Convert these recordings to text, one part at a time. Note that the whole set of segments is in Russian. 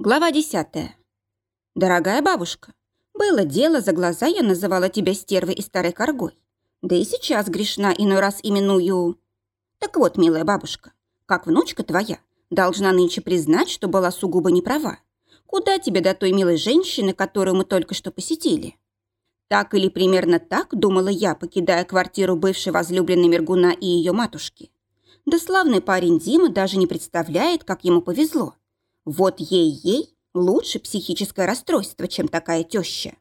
Глава 10. Дорогая бабушка, было дело, за глаза я называла тебя стервой и старой коргой. Да и сейчас грешна иной раз именую... Так вот, милая бабушка, как внучка твоя, должна нынче признать, что была сугубо неправа. Куда тебе до той милой женщины, которую мы только что посетили? Так или примерно так думала я, покидая квартиру бывшей возлюбленной Мергуна и ее матушки. Да славный парень Дима даже не представляет, как ему повезло. Вот ей-ей лучше психическое расстройство, чем такая теща.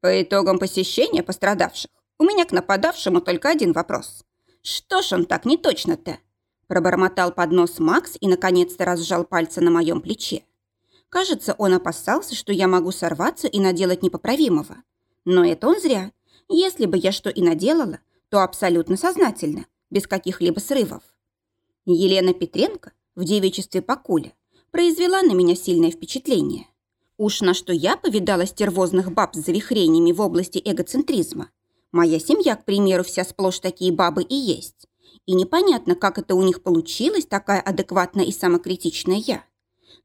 По итогам посещения пострадавших у меня к нападавшему только один вопрос. Что ж он так не точно-то? Пробормотал под нос Макс и, наконец-то, разжал пальцы на моем плече. Кажется, он опасался, что я могу сорваться и наделать непоправимого. Но это он зря. Если бы я что и наделала, то абсолютно сознательно, без каких-либо срывов. Елена Петренко в девичестве Покуля произвела на меня сильное впечатление. Уж на что я повидала стервозных баб с завихрениями в области эгоцентризма. Моя семья, к примеру, вся сплошь такие бабы и есть. И непонятно, как это у них получилось, такая адекватная и самокритичная я.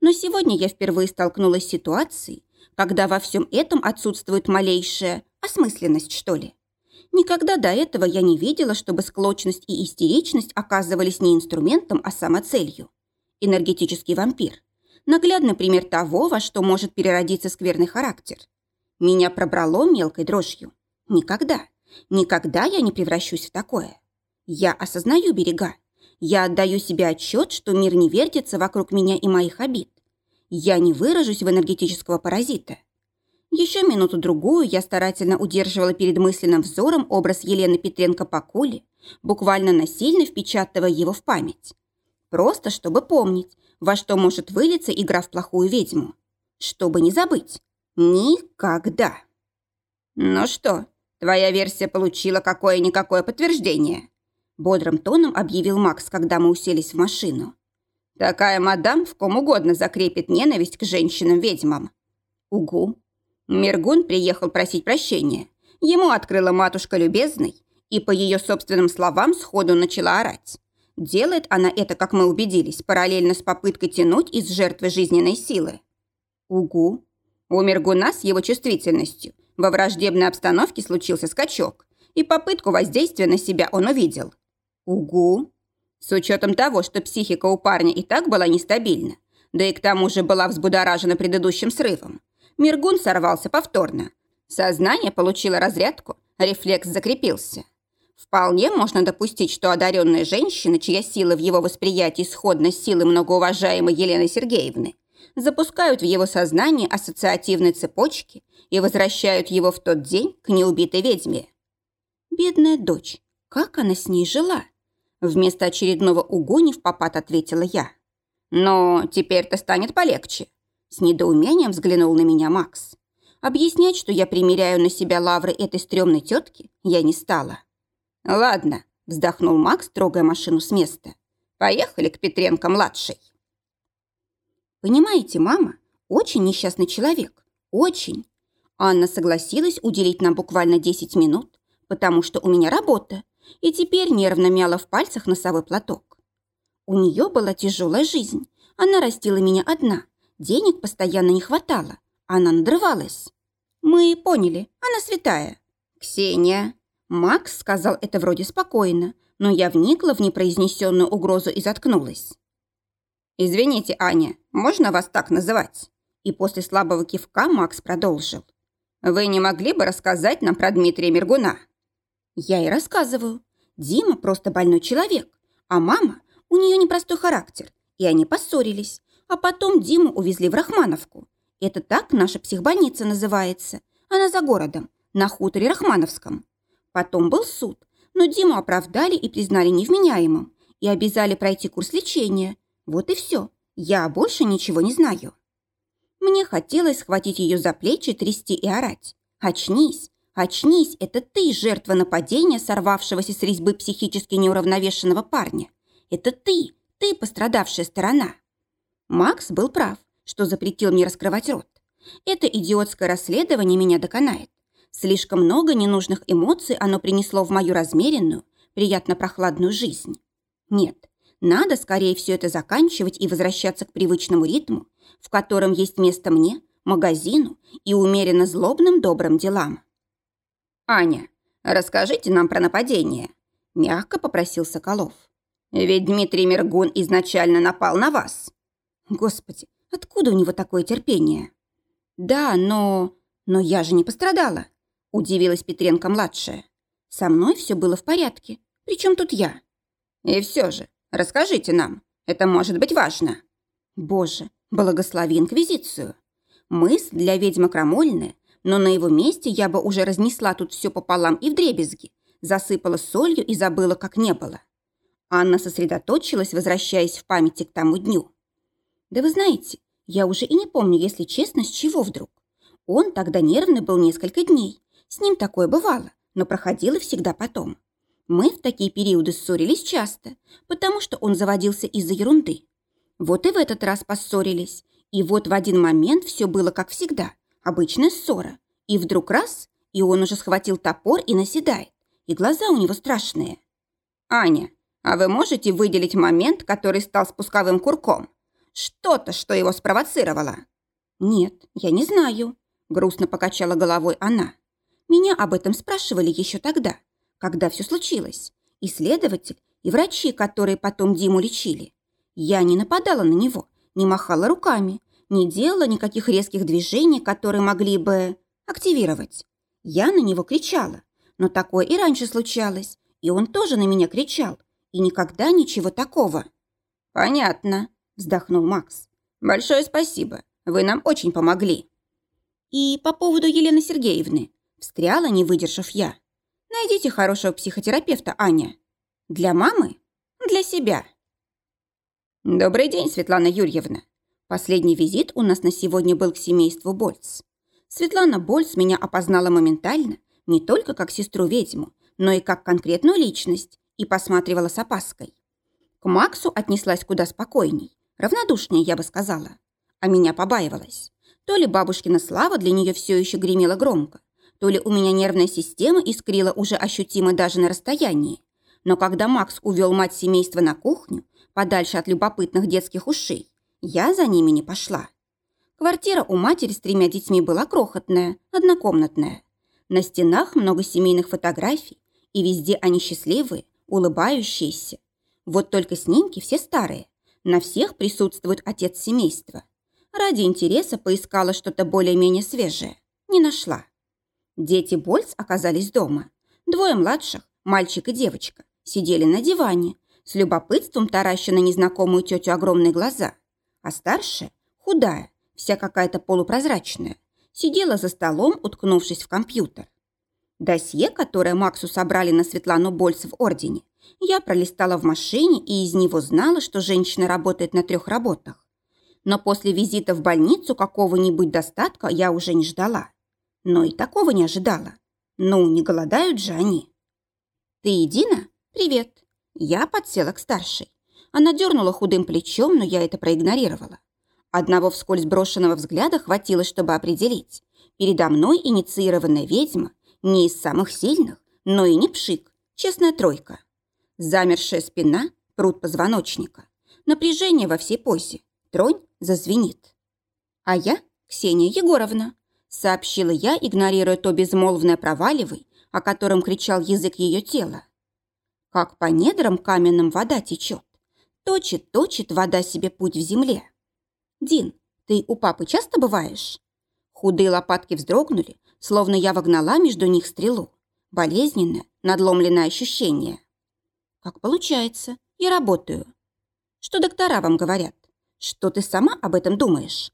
Но сегодня я впервые столкнулась с ситуацией, когда во всем этом отсутствует малейшая осмысленность, что ли. Никогда до этого я не видела, чтобы склочность и истеричность оказывались не инструментом, а самоцелью энергетический вампир. Наглядный пример того, во что может переродиться скверный характер. Меня пробрало мелкой дрожью. Никогда, никогда я не превращусь в такое. Я осознаю берега. Я отдаю себе отчет, что мир не вертится вокруг меня и моих обид. Я не выражусь в энергетического паразита. Еще минуту-другую я старательно удерживала перед мысленным взором образ Елены Петренко по куле, буквально насильно впечатывая его в память. Просто чтобы помнить, во что может вылиться игра в плохую ведьму. Чтобы не забыть. Никогда. Ну что, твоя версия получила какое-никакое подтверждение? Бодрым тоном объявил Макс, когда мы уселись в машину. Такая мадам в ком угодно закрепит ненависть к женщинам-ведьмам. Угу. Мергун приехал просить прощения. Ему открыла матушка любезной и, по ее собственным словам, сходу начала орать. Делает она это, как мы убедились, параллельно с попыткой тянуть из жертвы жизненной силы. Угу. У Мергуна с его чувствительностью во враждебной обстановке случился скачок, и попытку воздействия на себя он увидел. Угу. С учетом того, что психика у парня и так была нестабильна, да и к тому же была взбудоражена предыдущим срывом, Мергун сорвался повторно. Сознание получило разрядку, рефлекс закрепился. Вполне можно допустить, что одаренная женщина, чья сила в его восприятии сходна с силой многоуважаемой Елены Сергеевны, запускают в его сознание ассоциативные цепочки и возвращают его в тот день к неубитой ведьме. Бедная дочь, как она с ней жила? Вместо очередного угони в попад ответила я. Но теперь-то станет полегче. С недоумением взглянул на меня Макс. Объяснять, что я примеряю на себя лавры этой стрёмной тетки, я не стала. «Ладно», – вздохнул Макс, трогая машину с места. «Поехали к Петренко-младшей». «Понимаете, мама, очень несчастный человек. Очень. Анна согласилась уделить нам буквально 10 минут, потому что у меня работа, и теперь нервно мяла в пальцах носовой платок. У нее была тяжелая жизнь. Она растила меня одна. Денег постоянно не хватало. Она надрывалась. Мы поняли, она святая. Ксения, Макс сказал это вроде спокойно, но я вникла в непроизнесенную угрозу и заткнулась. «Извините, Аня, можно вас так называть?» И после слабого кивка Макс продолжил. «Вы не могли бы рассказать нам про Дмитрия Мергуна?» «Я и рассказываю. Дима просто больной человек, а мама, у нее непростой характер, и они поссорились. А потом Диму увезли в Рахмановку. Это так наша психбольница называется. Она за городом, на хуторе Рахмановском. Потом был суд, но Диму оправдали и признали невменяемым, и обязали пройти курс лечения. Вот и все. Я больше ничего не знаю. Мне хотелось схватить ее за плечи, трясти и орать. «Очнись! Очнись! Это ты жертва нападения, сорвавшегося с резьбы психически неуравновешенного парня. Это ты! Ты пострадавшая сторона!» Макс был прав, что запретил мне раскрывать рот. Это идиотское расследование меня доконает. Слишком много ненужных эмоций оно принесло в мою размеренную, приятно прохладную жизнь. Нет, Надо скорее все это заканчивать и возвращаться к привычному ритму, в котором есть место мне, магазину и умеренно злобным добрым делам. «Аня, расскажите нам про нападение», – мягко попросил Соколов. «Ведь Дмитрий Мергун изначально напал на вас». «Господи, откуда у него такое терпение?» «Да, но... но я же не пострадала», – удивилась Петренко-младшая. «Со мной все было в порядке. Причем тут я?» «И все же, расскажите нам. Это может быть важно». «Боже, благослови Инквизицию. Мысль для ведьмы крамольная, но на его месте я бы уже разнесла тут все пополам и вдребезги, засыпала солью и забыла, как не было». Анна сосредоточилась, возвращаясь в памяти к тому дню. «Да вы знаете, я уже и не помню, если честно, с чего вдруг. Он тогда нервный был несколько дней. С ним такое бывало, но проходило всегда потом. Мы в такие периоды ссорились часто, потому что он заводился из-за ерунды. Вот и в этот раз поссорились. И вот в один момент все было как всегда. Обычная ссора. И вдруг раз, и он уже схватил топор и наседает. И глаза у него страшные. «Аня, а вы можете выделить момент, который стал спусковым курком? Что-то, что его спровоцировало?» «Нет, я не знаю», — грустно покачала головой она. «Меня об этом спрашивали еще тогда, когда все случилось. Исследователь и врачи, которые потом Диму лечили. Я не нападала на него, не махала руками, не делала никаких резких движений, которые могли бы активировать. Я на него кричала, но такое и раньше случалось, и он тоже на меня кричал, и никогда ничего такого. «Понятно», – вздохнул Макс. «Большое спасибо, вы нам очень помогли». «И по поводу Елены Сергеевны», – встряла, не выдержав я. Найдите хорошего психотерапевта, Аня. Для мамы? Для себя. Добрый день, Светлана Юрьевна. Последний визит у нас на сегодня был к семейству Больц. Светлана Больц меня опознала моментально, не только как сестру-ведьму, но и как конкретную личность, и посматривала с опаской. К Максу отнеслась куда спокойней, равнодушнее, я бы сказала. А меня побаивалась. То ли бабушкина слава для нее все еще гремела громко, то ли у меня нервная система искрила уже ощутимо даже на расстоянии. Но когда Макс увел мать семейства на кухню, подальше от любопытных детских ушей, я за ними не пошла. Квартира у матери с тремя детьми была крохотная, однокомнатная. На стенах много семейных фотографий, и везде они счастливые, улыбающиеся. Вот только снимки все старые. На всех присутствует отец семейства. Ради интереса поискала что-то более-менее свежее. Не нашла. Дети Больц оказались дома. Двое младших, мальчик и девочка, сидели на диване, с любопытством тараща на незнакомую тетю огромные глаза. А старшая, худая, вся какая-то полупрозрачная, сидела за столом, уткнувшись в компьютер. Досье, которое Максу собрали на Светлану Больц в Ордене, я пролистала в машине и из него знала, что женщина работает на трех работах. Но после визита в больницу какого-нибудь достатка я уже не ждала но и такого не ожидала. Ну, не голодают же они. «Ты едина? Привет!» Я подсела к старшей. Она дернула худым плечом, но я это проигнорировала. Одного вскользь брошенного взгляда хватило, чтобы определить. Передо мной инициированная ведьма, не из самых сильных, но и не пшик, честная тройка. Замершая спина, пруд позвоночника. Напряжение во всей позе. Тронь зазвенит. А я Ксения Егоровна, сообщила я, игнорируя то безмолвное проваливай, о котором кричал язык ее тела. Как по недрам каменным вода течет. Точит, точит вода себе путь в земле. Дин, ты у папы часто бываешь? Худые лопатки вздрогнули, словно я вогнала между них стрелу. Болезненное, надломленное ощущение. Как получается, я работаю. Что доктора вам говорят? Что ты сама об этом думаешь?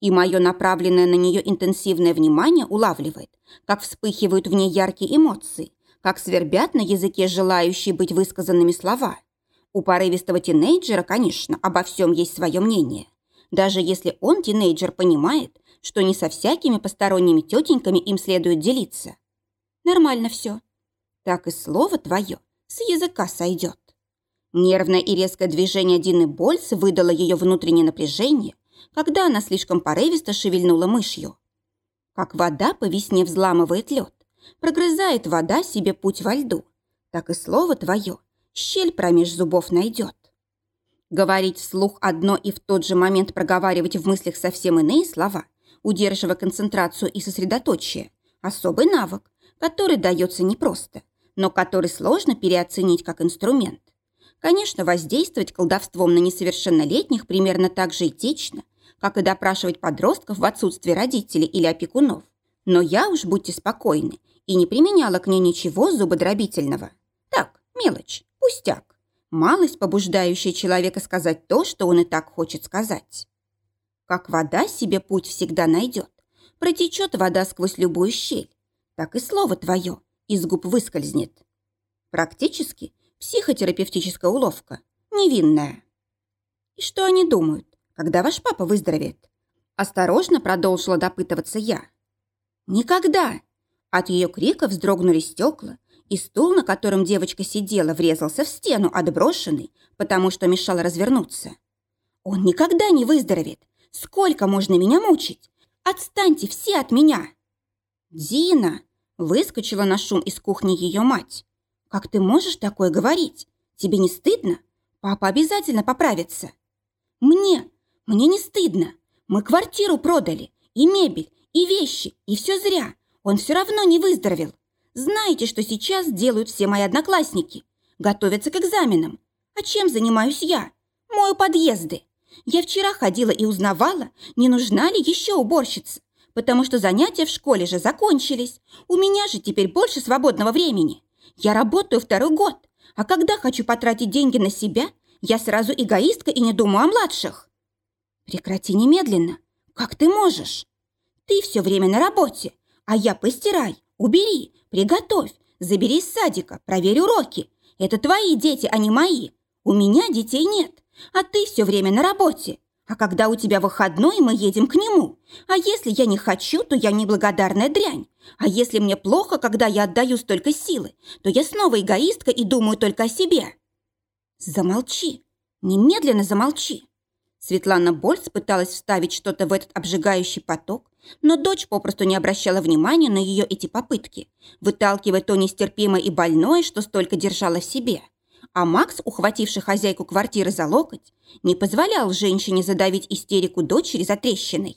И мое направленное на нее интенсивное внимание улавливает, как вспыхивают в ней яркие эмоции, как свербят на языке желающие быть высказанными слова. У порывистого тинейджера, конечно, обо всем есть свое мнение. Даже если он, тинейджер, понимает, что не со всякими посторонними тетеньками им следует делиться. Нормально все. Так и слово твое с языка сойдет. Нервное и резкое движение Дины Больс выдало ее внутреннее напряжение, когда она слишком порывисто шевельнула мышью. Как вода по весне взламывает лед, прогрызает вода себе путь во льду, так и слово твое щель промеж зубов найдет. Говорить вслух одно и в тот же момент проговаривать в мыслях совсем иные слова, удерживая концентрацию и сосредоточие – особый навык, который дается непросто, но который сложно переоценить как инструмент. Конечно, воздействовать колдовством на несовершеннолетних примерно так же этично, как и допрашивать подростков в отсутствии родителей или опекунов. Но я уж, будьте спокойны, и не применяла к ней ничего зубодробительного. Так, мелочь, пустяк. Малость, побуждающая человека сказать то, что он и так хочет сказать. Как вода себе путь всегда найдет. Протечет вода сквозь любую щель. Так и слово твое из губ выскользнет. Практически психотерапевтическая уловка. Невинная. И что они думают, когда ваш папа выздоровеет? Осторожно продолжила допытываться я. Никогда. От ее крика вздрогнули стекла, и стул, на котором девочка сидела, врезался в стену, отброшенный, потому что мешал развернуться. «Он никогда не выздоровеет! Сколько можно меня мучить? Отстаньте все от меня!» «Дина!» – выскочила на шум из кухни ее мать. «Как ты можешь такое говорить? Тебе не стыдно? Папа обязательно поправится!» «Мне! Мне не стыдно! Мы квартиру продали, и мебель, и вещи, и все зря! Он все равно не выздоровел! Знаете, что сейчас делают все мои одноклассники? Готовятся к экзаменам. А чем занимаюсь я? Мою подъезды. Я вчера ходила и узнавала, не нужна ли еще уборщица, потому что занятия в школе же закончились. У меня же теперь больше свободного времени. Я работаю второй год, а когда хочу потратить деньги на себя, я сразу эгоистка и не думаю о младших. Прекрати немедленно. Как ты можешь? Ты все время на работе, а я постирай, убери, Приготовь, забери из садика, проверь уроки. Это твои дети, а не мои. У меня детей нет, а ты все время на работе. А когда у тебя выходной, мы едем к нему. А если я не хочу, то я неблагодарная дрянь. А если мне плохо, когда я отдаю столько силы, то я снова эгоистка и думаю только о себе. Замолчи. Немедленно замолчи. Светлана Больц пыталась вставить что-то в этот обжигающий поток, но дочь попросту не обращала внимания на ее эти попытки, выталкивая то нестерпимое и больное, что столько держала в себе. А Макс, ухвативший хозяйку квартиры за локоть, не позволял женщине задавить истерику дочери за трещиной.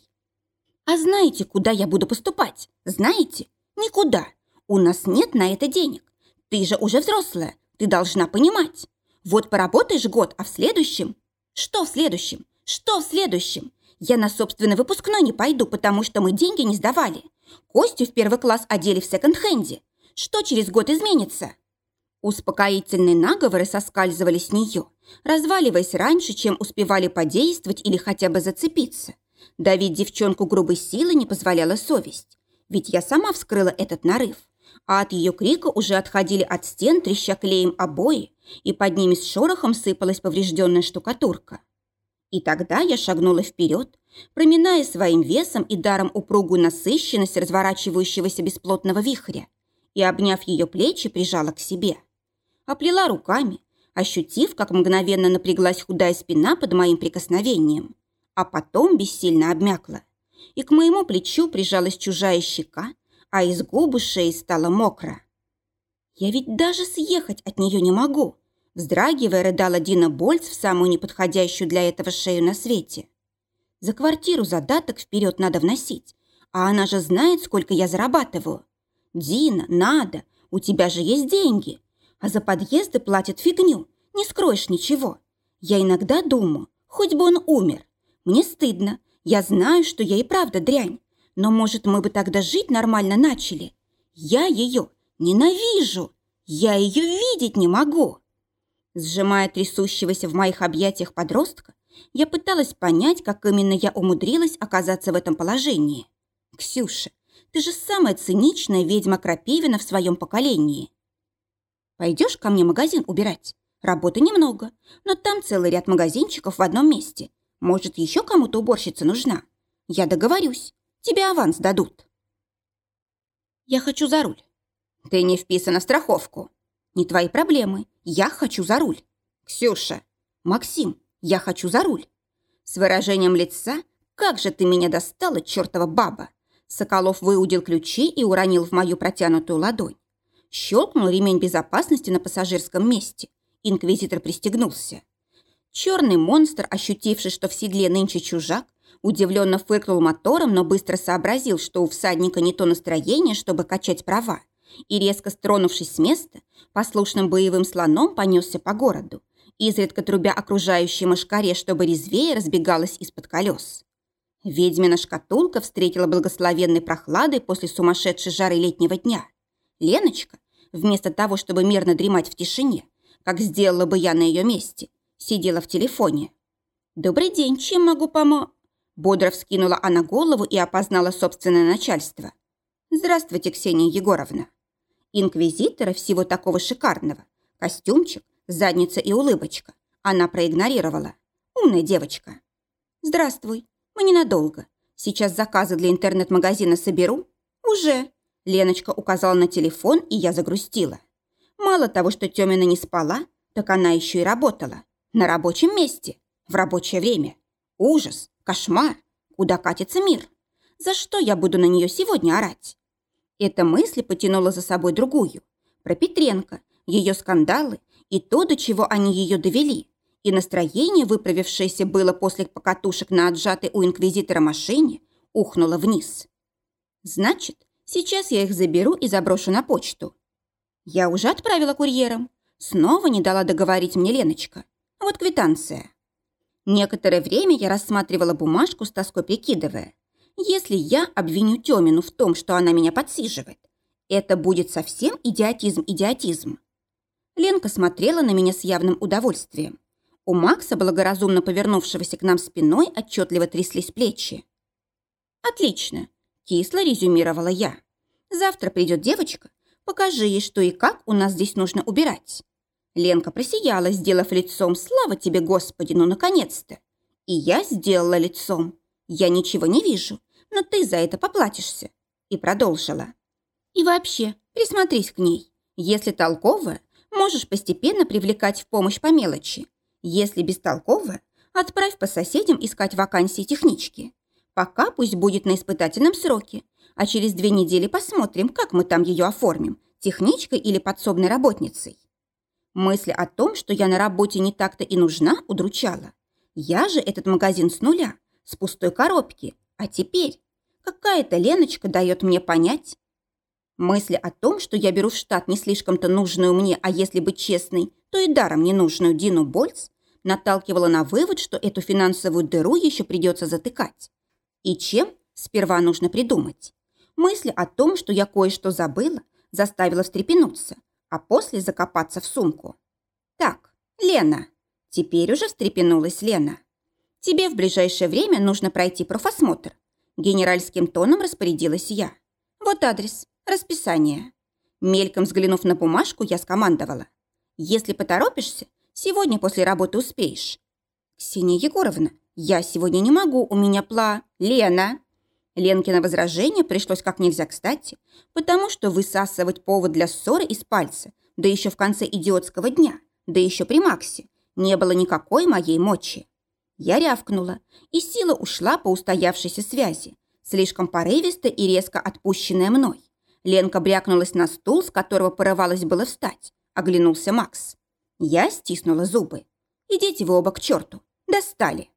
«А знаете, куда я буду поступать? Знаете? Никуда. У нас нет на это денег. Ты же уже взрослая, ты должна понимать. Вот поработаешь год, а в следующем... Что в следующем? Что в следующем? Я на собственный выпускной не пойду, потому что мы деньги не сдавали. Костю в первый класс одели в секонд-хенде. Что через год изменится? Успокоительные наговоры соскальзывали с нее, разваливаясь раньше, чем успевали подействовать или хотя бы зацепиться. Давить девчонку грубой силой не позволяла совесть. Ведь я сама вскрыла этот нарыв. А от ее крика уже отходили от стен, треща клеем обои, и под ними с шорохом сыпалась поврежденная штукатурка. И тогда я шагнула вперед, проминая своим весом и даром упругую насыщенность разворачивающегося бесплотного вихря, и, обняв ее плечи, прижала к себе. Оплела руками, ощутив, как мгновенно напряглась худая спина под моим прикосновением, а потом бессильно обмякла. И к моему плечу прижалась чужая щека, а из губы шеи стало мокро. Я ведь даже съехать от нее не могу, Вздрагивая, рыдала Дина Больц в самую неподходящую для этого шею на свете. За квартиру задаток вперед надо вносить, а она же знает, сколько я зарабатываю. Дина, надо, у тебя же есть деньги. А за подъезды платят фигню, не скроешь ничего. Я иногда думаю, хоть бы он умер. Мне стыдно, я знаю, что я и правда дрянь. Но, может, мы бы тогда жить нормально начали. Я ее ненавижу. Я ее видеть не могу. Сжимая трясущегося в моих объятиях подростка, я пыталась понять, как именно я умудрилась оказаться в этом положении. «Ксюша, ты же самая циничная ведьма Крапивина в своем поколении. Пойдешь ко мне магазин убирать? Работы немного, но там целый ряд магазинчиков в одном месте. Может, еще кому-то уборщица нужна? Я договорюсь. Тебе аванс дадут». «Я хочу за руль». «Ты не вписана в страховку». «Не твои проблемы. Я хочу за руль. Ксюша, Максим, я хочу за руль. С выражением лица «Как же ты меня достала, чертова баба!» Соколов выудил ключи и уронил в мою протянутую ладонь. Щелкнул ремень безопасности на пассажирском месте. Инквизитор пристегнулся. Черный монстр, ощутивший, что в седле нынче чужак, удивленно фыркнул мотором, но быстро сообразил, что у всадника не то настроение, чтобы качать права, и, резко стронувшись с места, послушным боевым слоном понесся по городу, изредка трубя окружающей мошкаре, чтобы резвее разбегалась из-под колес. Ведьмина шкатулка встретила благословенной прохладой после сумасшедшей жары летнего дня. Леночка, вместо того, чтобы мирно дремать в тишине, как сделала бы я на ее месте, сидела в телефоне. «Добрый день, чем могу помочь?» Бодро вскинула она голову и опознала собственное начальство. «Здравствуйте, Ксения Егоровна». Инквизитора всего такого шикарного. Костюмчик, задница и улыбочка. Она проигнорировала. Умная девочка. «Здравствуй. Мы ненадолго. Сейчас заказы для интернет-магазина соберу?» «Уже». Леночка указала на телефон, и я загрустила. Мало того, что Тёмина не спала, так она еще и работала. На рабочем месте. В рабочее время. Ужас. Кошмар. Куда катится мир? За что я буду на нее сегодня орать? Эта мысль потянула за собой другую. Про Петренко, ее скандалы и то, до чего они ее довели. И настроение, выправившееся было после покатушек на отжатой у инквизитора машине, ухнуло вниз. Значит, сейчас я их заберу и заброшу на почту. Я уже отправила курьером. Снова не дала договорить мне Леночка. Вот квитанция. Некоторое время я рассматривала бумажку с тоской прикидывая. Если я обвиню Тёмину в том, что она меня подсиживает, это будет совсем идиотизм-идиотизм. Ленка смотрела на меня с явным удовольствием. У Макса, благоразумно повернувшегося к нам спиной, отчетливо тряслись плечи. «Отлично», – кисло резюмировала я. «Завтра придет девочка, покажи ей, что и как у нас здесь нужно убирать». Ленка просияла, сделав лицом «Слава тебе, Господи, ну, наконец-то!» И я сделала лицом «Я ничего не вижу, но ты за это поплатишься». И продолжила. «И вообще, присмотрись к ней. Если толковая, можешь постепенно привлекать в помощь по мелочи. Если бестолковая, отправь по соседям искать вакансии технички. Пока пусть будет на испытательном сроке, а через две недели посмотрим, как мы там ее оформим, техничкой или подсобной работницей. Мысль о том, что я на работе не так-то и нужна, удручала. Я же этот магазин с нуля, с пустой коробки. А теперь какая-то Леночка дает мне понять. Мысли о том, что я беру в штат не слишком-то нужную мне, а если быть честной, то и даром не нужную Дину Больц, наталкивала на вывод, что эту финансовую дыру еще придется затыкать. И чем сперва нужно придумать. Мысли о том, что я кое-что забыла, заставила встрепенуться, а после закопаться в сумку. «Так, Лена!» Теперь уже встрепенулась Лена. «Тебе в ближайшее время нужно пройти профосмотр». Генеральским тоном распорядилась я. «Вот адрес, расписание». Мельком взглянув на бумажку, я скомандовала. «Если поторопишься, сегодня после работы успеешь». «Ксения Егоровна, я сегодня не могу, у меня пла...» «Лена!» Ленкино возражение пришлось как нельзя кстати, потому что высасывать повод для ссоры из пальца, да еще в конце идиотского дня, да еще при Максе, не было никакой моей мочи. Я рявкнула, и сила ушла по устоявшейся связи, слишком порывисто и резко отпущенная мной. Ленка брякнулась на стул, с которого порывалось было встать. Оглянулся Макс. Я стиснула зубы. «Идите вы оба к черту. Достали!»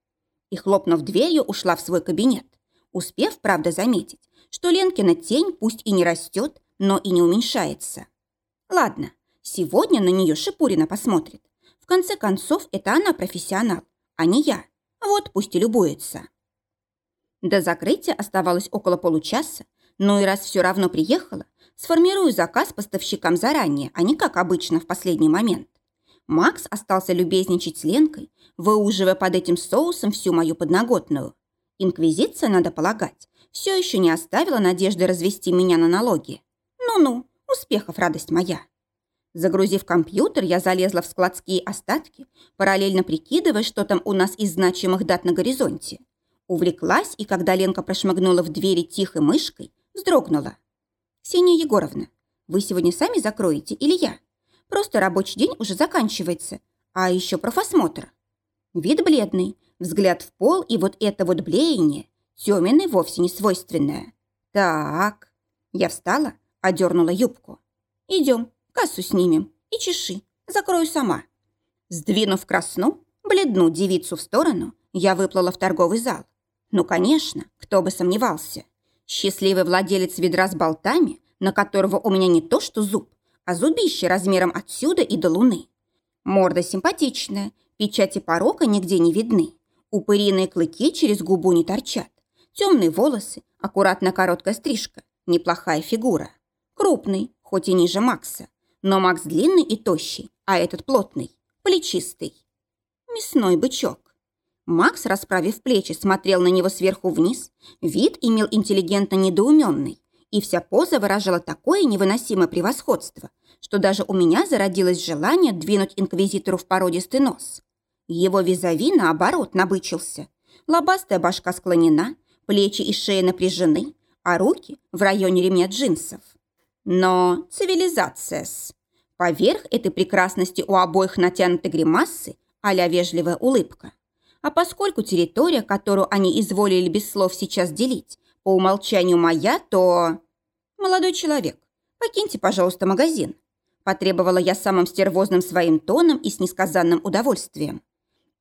И, хлопнув дверью, ушла в свой кабинет успев, правда, заметить, что Ленкина тень пусть и не растет, но и не уменьшается. Ладно, сегодня на нее Шипурина посмотрит. В конце концов, это она профессионал, а не я. Вот пусть и любуется. До закрытия оставалось около получаса, но и раз все равно приехала, сформирую заказ поставщикам заранее, а не как обычно в последний момент. Макс остался любезничать с Ленкой, выуживая под этим соусом всю мою подноготную. Инквизиция, надо полагать, все еще не оставила надежды развести меня на налоги. Ну-ну, успехов, радость моя. Загрузив компьютер, я залезла в складские остатки, параллельно прикидывая, что там у нас из значимых дат на горизонте. Увлеклась, и когда Ленка прошмыгнула в двери тихой мышкой, вздрогнула. «Ксения Егоровна, вы сегодня сами закроете или я? Просто рабочий день уже заканчивается, а еще профосмотр». Вид бледный, взгляд в пол и вот это вот блеяние Тёминой вовсе не свойственное. Так, я встала, одернула юбку. Идем, кассу снимем и чеши, закрою сама. Сдвинув красну, Бледну девицу в сторону, я выплыла в торговый зал. Ну, конечно, кто бы сомневался. Счастливый владелец ведра с болтами, на которого у меня не то что зуб, а зубище размером отсюда и до луны. Морда симпатичная, печати порока нигде не видны. Упыриные клыки через губу не торчат. Темные волосы, аккуратно короткая стрижка, неплохая фигура. Крупный, хоть и ниже Макса. Но Макс длинный и тощий, а этот плотный, плечистый. Мясной бычок. Макс, расправив плечи, смотрел на него сверху вниз. Вид имел интеллигентно недоуменный. И вся поза выражала такое невыносимое превосходство, что даже у меня зародилось желание двинуть инквизитору в породистый нос. Его визави, наоборот, набычился. Лобастая башка склонена, плечи и шея напряжены, а руки в районе ремня джинсов. Но цивилизация-с. Поверх этой прекрасности у обоих натянуты гримасы, а вежливая улыбка. А поскольку территория, которую они изволили без слов сейчас делить, по умолчанию моя, то... Молодой человек, покиньте, пожалуйста, магазин. Потребовала я самым стервозным своим тоном и с несказанным удовольствием.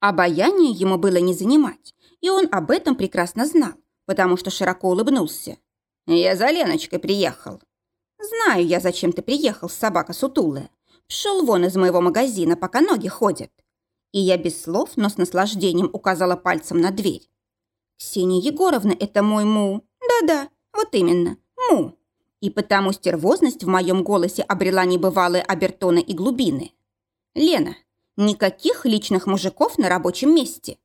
Обаяние ему было не занимать, и он об этом прекрасно знал, потому что широко улыбнулся. «Я за Леночкой приехал». «Знаю я, зачем ты приехал, собака сутулая. Пшел вон из моего магазина, пока ноги ходят». И я без слов, но с наслаждением указала пальцем на дверь. «Ксения Егоровна, это мой му...» «Да-да, вот именно, му». И потому стервозность в моем голосе обрела небывалые обертоны и глубины. «Лена, никаких личных мужиков на рабочем месте».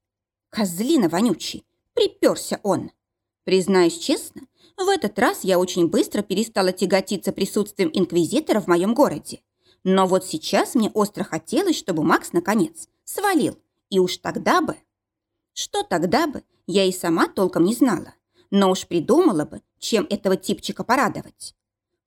Козлина вонючий, приперся он. Признаюсь честно, в этот раз я очень быстро перестала тяготиться присутствием инквизитора в моем городе. Но вот сейчас мне остро хотелось, чтобы Макс, наконец, свалил. И уж тогда бы... Что тогда бы, я и сама толком не знала но уж придумала бы, чем этого типчика порадовать.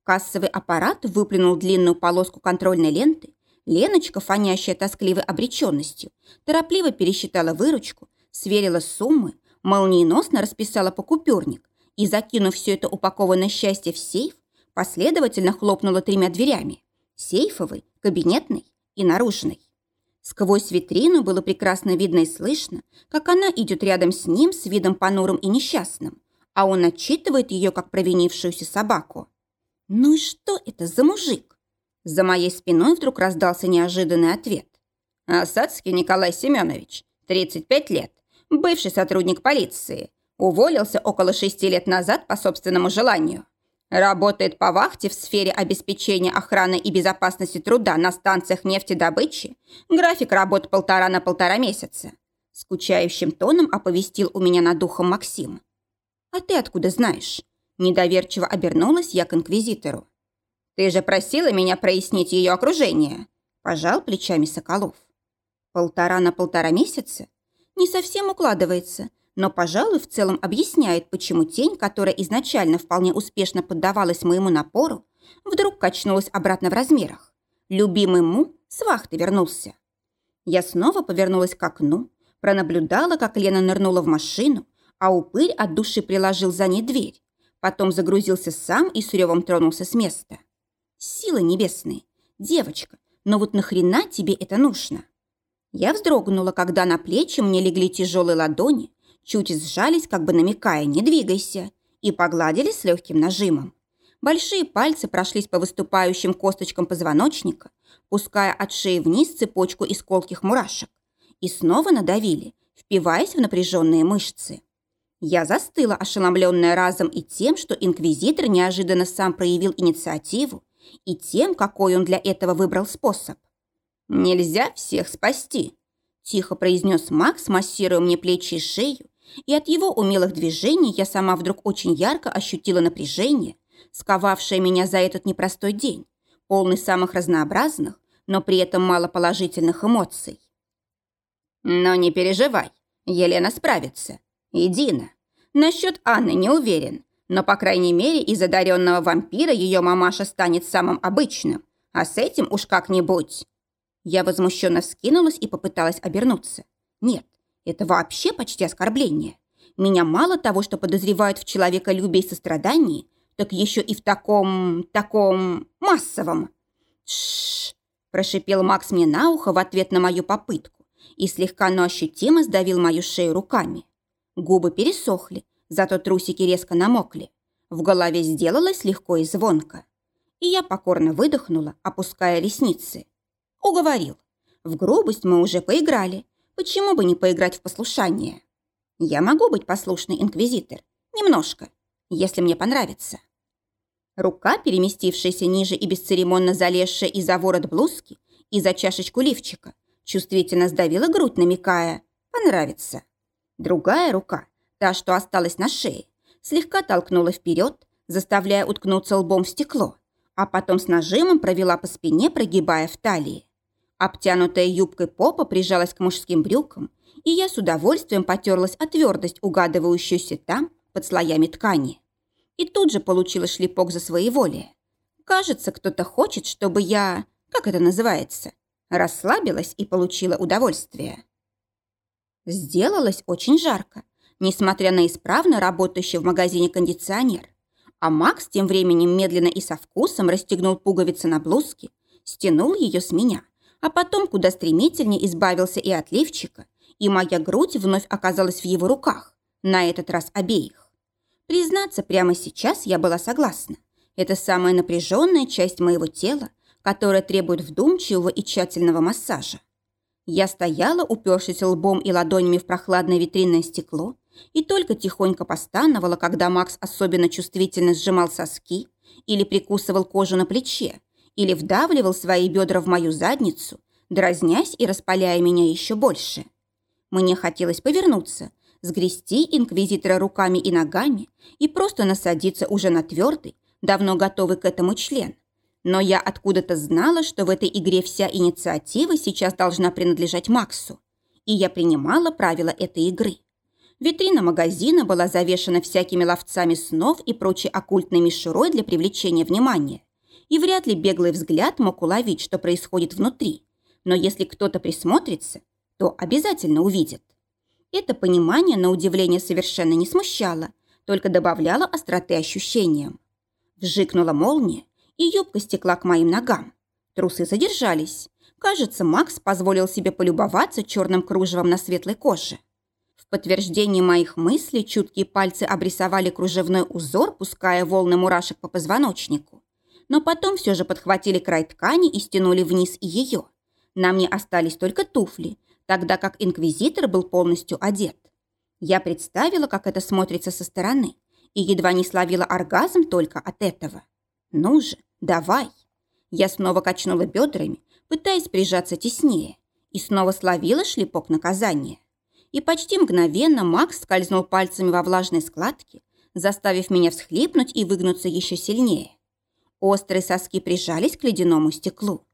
Кассовый аппарат выплюнул длинную полоску контрольной ленты, Леночка, фонящая тоскливой обреченностью, торопливо пересчитала выручку, сверила суммы, молниеносно расписала покупюрник и, закинув все это упакованное счастье в сейф, последовательно хлопнула тремя дверями – сейфовой, кабинетной и наружной. Сквозь витрину было прекрасно видно и слышно, как она идет рядом с ним с видом понурым и несчастным, а он отчитывает ее как провинившуюся собаку. «Ну и что это за мужик?» За моей спиной вдруг раздался неожиданный ответ. «Осадский Николай Семенович, 35 лет, бывший сотрудник полиции, уволился около шести лет назад по собственному желанию. Работает по вахте в сфере обеспечения охраны и безопасности труда на станциях нефтедобычи. График работ полтора на полтора месяца. Скучающим тоном оповестил у меня над духом Максим. «А ты откуда знаешь?» Недоверчиво обернулась я к инквизитору. «Ты же просила меня прояснить ее окружение», – пожал плечами Соколов. «Полтора на полтора месяца? Не совсем укладывается, но, пожалуй, в целом объясняет, почему тень, которая изначально вполне успешно поддавалась моему напору, вдруг качнулась обратно в размерах. Любимый Му с вахты вернулся. Я снова повернулась к окну, пронаблюдала, как Лена нырнула в машину, а упырь от души приложил за ней дверь. Потом загрузился сам и с ревом тронулся с места. Силы небесные. Девочка, но вот нахрена тебе это нужно? Я вздрогнула, когда на плечи мне легли тяжелые ладони, чуть сжались, как бы намекая «не двигайся», и погладили с легким нажимом. Большие пальцы прошлись по выступающим косточкам позвоночника, пуская от шеи вниз цепочку из колких мурашек, и снова надавили, впиваясь в напряженные мышцы. Я застыла, ошеломленная разом и тем, что инквизитор неожиданно сам проявил инициативу, и тем, какой он для этого выбрал способ. «Нельзя всех спасти», – тихо произнес Макс, массируя мне плечи и шею, и от его умелых движений я сама вдруг очень ярко ощутила напряжение, сковавшее меня за этот непростой день, полный самых разнообразных, но при этом мало положительных эмоций. «Но не переживай, Елена справится», и Дина. Насчет Анны не уверен, но, по крайней мере, из одаренного вампира ее мамаша станет самым обычным, а с этим уж как-нибудь. Я возмущенно вскинулась и попыталась обернуться. Нет, это вообще почти оскорбление. Меня мало того, что подозревают в человеколюбии и сострадании, так еще и в таком... таком... массовом. Шш! прошипел Макс мне на ухо в ответ на мою попытку и слегка, но ощутимо сдавил мою шею руками. Губы пересохли, зато трусики резко намокли. В голове сделалось легко и звонко. И я покорно выдохнула, опуская ресницы. Уговорил. В грубость мы уже поиграли. Почему бы не поиграть в послушание? Я могу быть послушный инквизитор. Немножко. Если мне понравится. Рука, переместившаяся ниже и бесцеремонно залезшая и за ворот блузки, и за чашечку лифчика, чувствительно сдавила грудь, намекая «понравится». Другая рука, та, что осталась на шее, слегка толкнула вперед, заставляя уткнуться лбом в стекло, а потом с нажимом провела по спине, прогибая в талии. Обтянутая юбкой попа прижалась к мужским брюкам, и я с удовольствием потерлась о твердость, угадывающуюся там, под слоями ткани. И тут же получила шлепок за своеволие. Кажется, кто-то хочет, чтобы я, как это называется, расслабилась и получила удовольствие. Сделалось очень жарко, несмотря на исправно работающий в магазине кондиционер. А Макс тем временем медленно и со вкусом расстегнул пуговицы на блузке, стянул ее с меня, а потом куда стремительнее избавился и от лифчика, и моя грудь вновь оказалась в его руках, на этот раз обеих. Признаться, прямо сейчас я была согласна. Это самая напряженная часть моего тела, которая требует вдумчивого и тщательного массажа. Я стояла, упершись лбом и ладонями в прохладное витринное стекло, и только тихонько постановала, когда Макс особенно чувствительно сжимал соски или прикусывал кожу на плече, или вдавливал свои бедра в мою задницу, дразнясь и распаляя меня еще больше. Мне хотелось повернуться, сгрести инквизитора руками и ногами и просто насадиться уже на твердый, давно готовый к этому член. Но я откуда-то знала, что в этой игре вся инициатива сейчас должна принадлежать Максу. И я принимала правила этой игры. Витрина магазина была завешена всякими ловцами снов и прочей оккультной мишурой для привлечения внимания. И вряд ли беглый взгляд мог уловить, что происходит внутри. Но если кто-то присмотрится, то обязательно увидит. Это понимание, на удивление, совершенно не смущало, только добавляло остроты ощущениям. Вжикнула молния, и юбка стекла к моим ногам. Трусы задержались. Кажется, Макс позволил себе полюбоваться черным кружевом на светлой коже. В подтверждение моих мыслей чуткие пальцы обрисовали кружевной узор, пуская волны мурашек по позвоночнику. Но потом все же подхватили край ткани и стянули вниз и ее. На мне остались только туфли, тогда как инквизитор был полностью одет. Я представила, как это смотрится со стороны, и едва не словила оргазм только от этого. «Ну же, давай!» Я снова качнула бедрами, пытаясь прижаться теснее, и снова словила шлепок наказания. И почти мгновенно Макс скользнул пальцами во влажной складке, заставив меня всхлипнуть и выгнуться еще сильнее. Острые соски прижались к ледяному стеклу.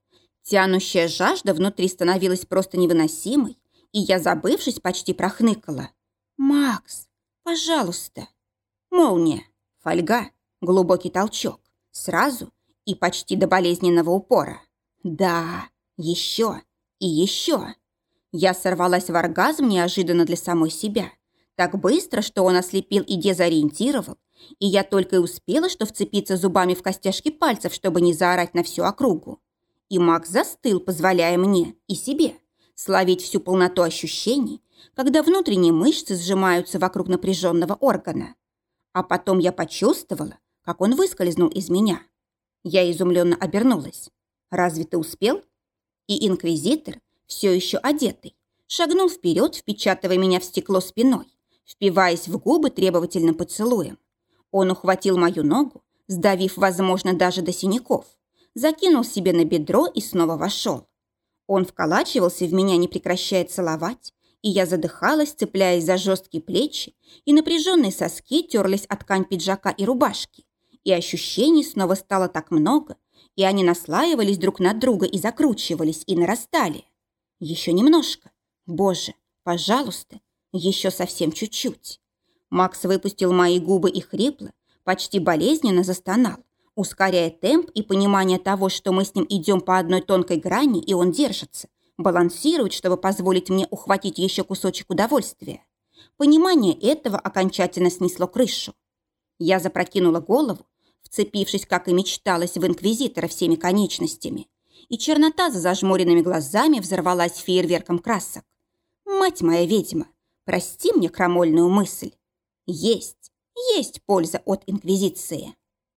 Тянущая жажда внутри становилась просто невыносимой, и я, забывшись, почти прохныкала. «Макс, пожалуйста!» Молния, фольга, глубокий толчок. Сразу и почти до болезненного упора. Да, еще и еще. Я сорвалась в оргазм неожиданно для самой себя. Так быстро, что он ослепил и дезориентировал, и я только и успела, что вцепиться зубами в костяшки пальцев, чтобы не заорать на всю округу. И Макс застыл, позволяя мне и себе словить всю полноту ощущений, когда внутренние мышцы сжимаются вокруг напряженного органа. А потом я почувствовала, как он выскользнул из меня. Я изумленно обернулась. «Разве ты успел?» И инквизитор, все еще одетый, шагнул вперед, впечатывая меня в стекло спиной, впиваясь в губы требовательным поцелуем. Он ухватил мою ногу, сдавив, возможно, даже до синяков, закинул себе на бедро и снова вошел. Он вколачивался в меня, не прекращая целовать, и я задыхалась, цепляясь за жесткие плечи, и напряженные соски терлись от ткань пиджака и рубашки и ощущений снова стало так много, и они наслаивались друг на друга и закручивались, и нарастали. Еще немножко. Боже, пожалуйста, еще совсем чуть-чуть. Макс выпустил мои губы и хрипло, почти болезненно застонал, ускоряя темп и понимание того, что мы с ним идем по одной тонкой грани, и он держится, балансирует, чтобы позволить мне ухватить еще кусочек удовольствия. Понимание этого окончательно снесло крышу. Я запрокинула голову, вцепившись, как и мечталось, в инквизитора всеми конечностями, и чернота за зажмуренными глазами взорвалась фейерверком красок. Мать моя ведьма, прости мне крамольную мысль. Есть, есть польза от Инквизиции.